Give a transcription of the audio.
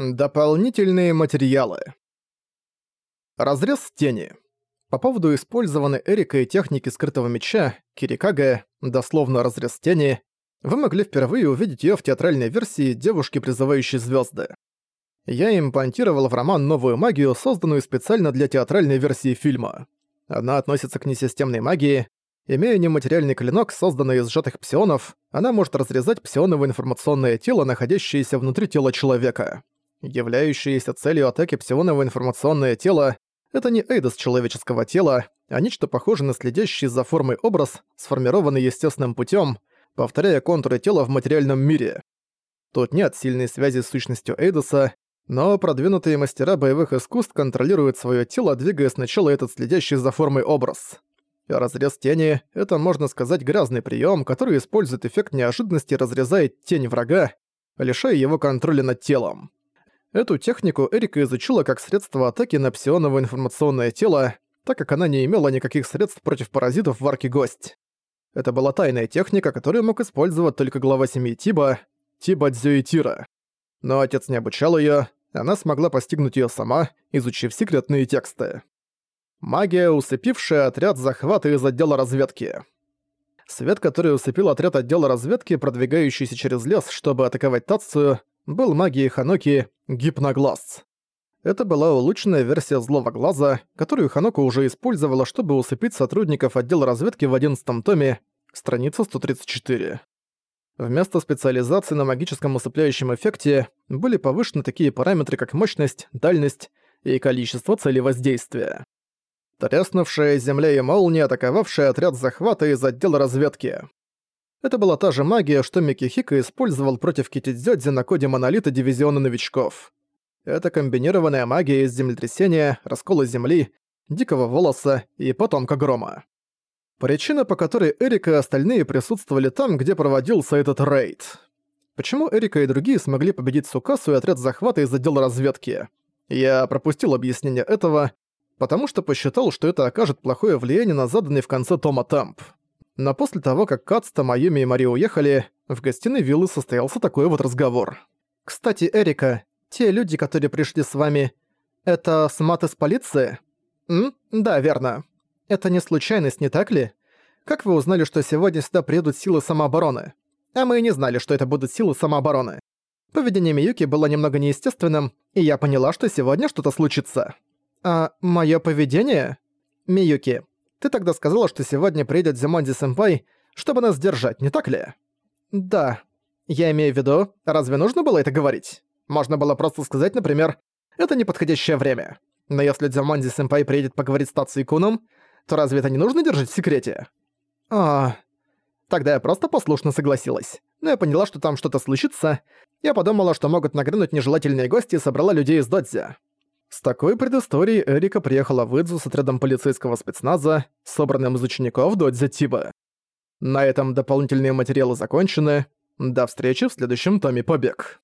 Дополнительные материалы. Разрез тени. По поводу использованной Эрикой техники скрытого меча, Кирикага, дословно разрез тени, вы могли впервые увидеть её в театральной версии «Девушки, призывающей звёзды». Я имплантировал в роман новую магию, созданную специально для театральной версии фильма. Она относится к несистемной магии. Имея нематериальный клинок, созданный из сжатых псионов, она может разрезать псионовое информационное тело, находящееся внутри тела человека. Являющееся целью атаки псионовое информационное тело — это не эйдос человеческого тела, а нечто похожее на следящий за формой образ, сформированный естественным путем, повторяя контуры тела в материальном мире. Тут нет сильной связи с сущностью эйдоса, но продвинутые мастера боевых искусств контролируют свое тело, двигая сначала этот следящий за формой образ. Разрез тени — это, можно сказать, грязный прием, который использует эффект неожиданности разрезает тень врага, лишая его контроля над телом. Эту технику Эрика изучила как средство атаки на псионовое информационное тело, так как она не имела никаких средств против паразитов в арке Гость. Это была тайная техника, которую мог использовать только глава семьи Тиба, Тиба Дзюитира. Но отец не обучал её, она смогла постигнуть её сама, изучив секретные тексты. Магия, усыпившая отряд захвата из отдела разведки. Свет, который усыпил отряд отдела разведки, продвигающийся через лес, чтобы атаковать Тацию, был магией Ханоки «Гипноглаз». Это была улучшенная версия злого глаза, которую Ханоку уже использовала, чтобы усыпить сотрудников отдела разведки в 11 томе, страница 134. Вместо специализации на магическом усыпляющем эффекте были повышены такие параметры, как мощность, дальность и количество целей воздействия. Тряснувшая земля и молния, атаковавшая отряд захвата из отдела разведки. Это была та же магия, что Микихика использовал против Китидзёдзи на коде монолита дивизиона новичков. Это комбинированная магия из землетрясения, раскола земли, дикого волоса и потомка грома. Причина, по которой Эрика и остальные присутствовали там, где проводился этот рейд. Почему Эрика и другие смогли победить Сукасу и отряд захвата из отдела разведки? Я пропустил объяснение этого, потому что посчитал, что это окажет плохое влияние на заданный в конце тома темп. Но после того, как Кацта, Майюми и Мари уехали, в гостиной виллы состоялся такой вот разговор. «Кстати, Эрика, те люди, которые пришли с вами, это смат из полиции?» «М? Да, верно. Это не случайность, не так ли? Как вы узнали, что сегодня сюда приедут силы самообороны? А мы и не знали, что это будут силы самообороны. Поведение Миюки было немного неестественным, и я поняла, что сегодня что-то случится. А моё поведение? Миюки, ты тогда сказала, что сегодня приедет Зимонди-сэмпай, чтобы нас держать, не так ли? Да. Я имею в виду, разве нужно было это говорить? Можно было просто сказать, например, «Это неподходящее время». Но если Дзямонди-сэмпай приедет поговорить с Тацуи Куном, то разве это не нужно держать в секрете? А, Тогда я просто послушно согласилась. Но я поняла, что там что-то случится. Я подумала, что могут нагрянуть нежелательные гости и собрала людей из Додзи. С такой предысторией Эрика приехала в Идзу с отрядом полицейского спецназа, собранным из учеников Додзи Тиба. На этом дополнительные материалы закончены. До встречи в следующем томе «Побег».